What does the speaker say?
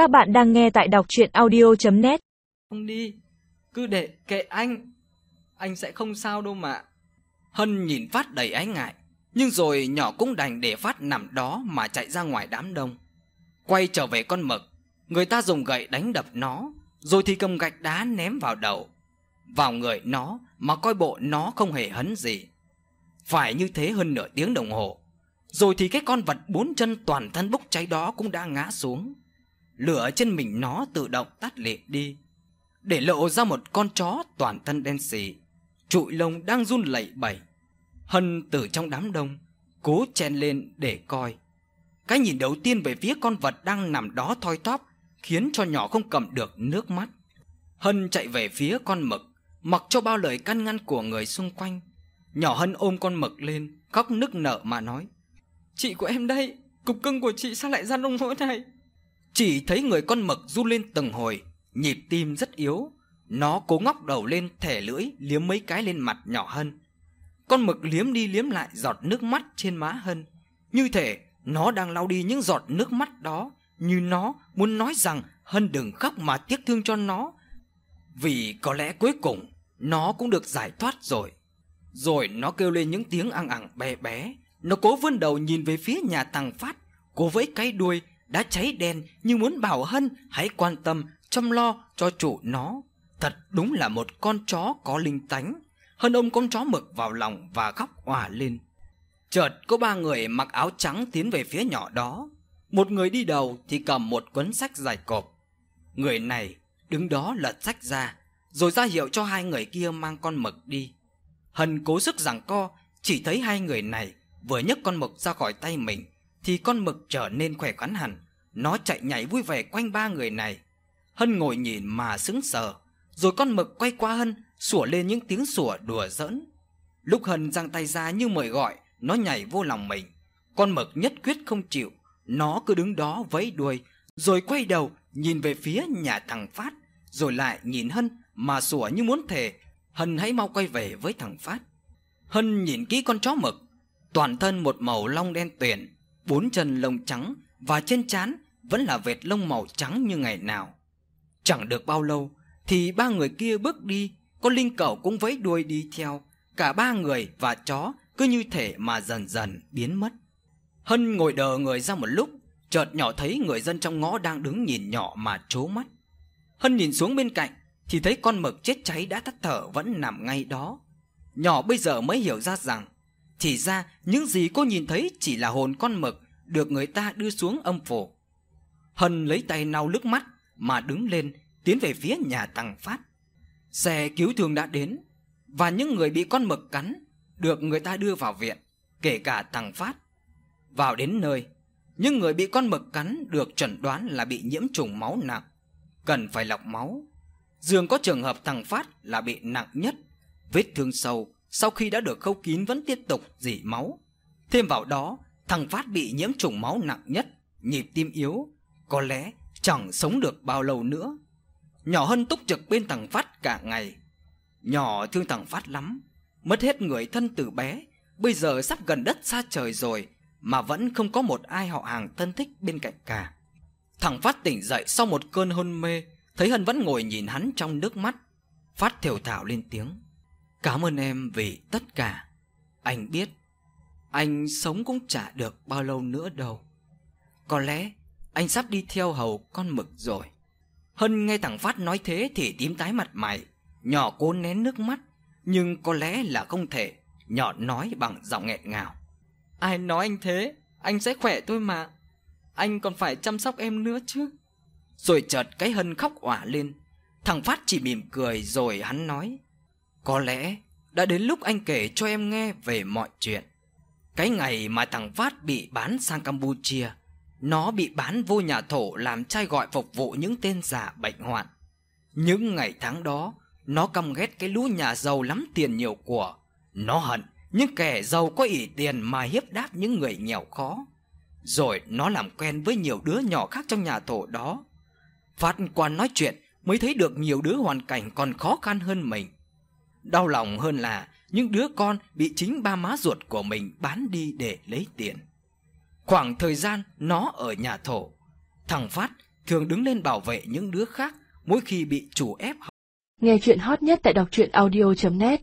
Các bạn đang nghe tại đọc chuyện audio.net Không đi, cứ để kệ anh. Anh sẽ không sao đâu mà. Hân nhìn Phát đầy ái ngại, nhưng rồi nhỏ cũng đành để Phát nằm đó mà chạy ra ngoài đám đông. Quay trở về con mực, người ta dùng gậy đánh đập nó, rồi thì cầm gạch đá ném vào đầu. Vào người nó mà coi bộ nó không hề hấn gì. Phải như thế hơn nửa tiếng đồng hồ. Rồi thì cái con vật bốn chân toàn thân bốc cháy đó cũng đã ngã xuống. Lửa trên mình nó tự động tắt lịm đi. Để lộ ra một con chó toàn thân đen sì Trụi lông đang run lẩy bẩy. Hân từ trong đám đông, cố chen lên để coi. Cái nhìn đầu tiên về phía con vật đang nằm đó thoi thóp khiến cho nhỏ không cầm được nước mắt. Hân chạy về phía con mực, mặc cho bao lời can ngăn của người xung quanh. Nhỏ Hân ôm con mực lên, khóc nức nở mà nói. Chị của em đây, cục cưng của chị sao lại ra nông nỗi này? Chỉ thấy người con mực run lên từng hồi, nhịp tim rất yếu. Nó cố ngóc đầu lên thẻ lưỡi liếm mấy cái lên mặt nhỏ Hân. Con mực liếm đi liếm lại giọt nước mắt trên má Hân. Như thể nó đang lau đi những giọt nước mắt đó, như nó muốn nói rằng Hân đừng khóc mà tiếc thương cho nó. Vì có lẽ cuối cùng nó cũng được giải thoát rồi. Rồi nó kêu lên những tiếng ăng ẳng bé bé. Nó cố vươn đầu nhìn về phía nhà thằng Phát. Cố với cái đuôi đã cháy đen như muốn bảo Hân hãy quan tâm, chăm lo cho chủ nó. Thật đúng là một con chó có linh tánh. Hân ôm con chó mực vào lòng và khóc òa lên. Chợt có ba người mặc áo trắng tiến về phía nhỏ đó. Một người đi đầu thì cầm một cuốn sách dài cộp. Người này đứng đó lật sách ra, rồi ra hiệu cho hai người kia mang con mực đi. Hân cố sức giằng co, chỉ thấy hai người này vừa nhấc con mực ra khỏi tay mình thì con mực trở nên khỏe khoắn hẳn, nó chạy nhảy vui vẻ quanh ba người này. Hân ngồi nhìn mà sững sờ, rồi con mực quay qua Hân, sủa lên những tiếng sủa đùa giỡn. Lúc Hân giang tay ra như mời gọi, nó nhảy vô lòng mình. Con mực nhất quyết không chịu, nó cứ đứng đó vẫy đuôi, rồi quay đầu nhìn về phía nhà thằng Phát, rồi lại nhìn Hân mà sủa như muốn thề, Hân hãy mau quay về với thằng Phát. Hân nhìn kỹ con chó mực, toàn thân một màu long đen tuyền, bốn chân lông trắng và trên trán vẫn là vệt lông màu trắng như ngày nào. Chẳng được bao lâu thì ba người kia bước đi, con linh cẩu cũng vẫy đuôi đi theo, cả ba người và chó cứ như thể mà dần dần biến mất. Hân ngồi đờ người ra một lúc, chợt nhỏ thấy người dân trong ngõ đang đứng nhìn nhỏ mà trố mắt. Hân nhìn xuống bên cạnh thì thấy con mực chết cháy đã tắt thở vẫn nằm ngay đó. Nhỏ bây giờ mới hiểu ra rằng thì ra những gì cô nhìn thấy chỉ là hồn con mực được người ta đưa xuống âm phủ. Hân lấy tay lau nước mắt mà đứng lên tiến về phía nhà thằng Phát. Xe cứu thương đã đến và những người bị con mực cắn được người ta đưa vào viện, kể cả thằng Phát. Vào đến nơi, những người bị con mực cắn được chẩn đoán là bị nhiễm trùng máu nặng, cần phải lọc máu. Dường có trường hợp thằng Phát là bị nặng nhất, vết thương sâu sau khi đã được khâu kín vẫn tiếp tục dỉ máu. Thêm vào đó, thằng Phát bị nhiễm trùng máu nặng nhất, nhịp tim yếu, có lẽ chẳng sống được bao lâu nữa. Nhỏ Hân túc trực bên thằng Phát cả ngày. Nhỏ thương thằng Phát lắm, mất hết người thân từ bé, bây giờ sắp gần đất xa trời rồi mà vẫn không có một ai họ hàng thân thích bên cạnh cả. Thằng Phát tỉnh dậy sau một cơn hôn mê, thấy Hân vẫn ngồi nhìn hắn trong nước mắt. Phát thiểu thào lên tiếng. Cảm ơn em vì tất cả. Anh biết, anh sống cũng chả được bao lâu nữa đâu. Có lẽ anh sắp đi theo hầu con mực rồi. Hân nghe thằng Phát nói thế thì tím tái mặt mày, nhỏ cố nén nước mắt, nhưng có lẽ là không thể, nhỏ nói bằng giọng nghẹn ngào. Ai nói anh thế, anh sẽ khỏe thôi mà. Anh còn phải chăm sóc em nữa chứ. Rồi chợt cái Hân khóc òa lên, thằng Phát chỉ mỉm cười rồi hắn nói. Có lẽ đã đến lúc anh kể cho em nghe về mọi chuyện. Cái ngày mà thằng Phát bị bán sang Campuchia, nó bị bán vô nhà thổ làm trai gọi phục vụ những tên giả bệnh hoạn. Những ngày tháng đó, nó căm ghét cái lũ nhà giàu lắm tiền nhiều của. Nó hận những kẻ giàu có ỷ tiền mà hiếp đáp những người nghèo khó. Rồi nó làm quen với nhiều đứa nhỏ khác trong nhà thổ đó. Phát quan nói chuyện mới thấy được nhiều đứa hoàn cảnh còn khó khăn hơn mình. Đau lòng hơn là những đứa con bị chính ba má ruột của mình bán đi để lấy tiền. Khoảng thời gian nó ở nhà thổ, thằng Phát thường đứng lên bảo vệ những đứa khác mỗi khi bị chủ ép học. Nghe chuyện hot nhất tại đọc truyện audio.net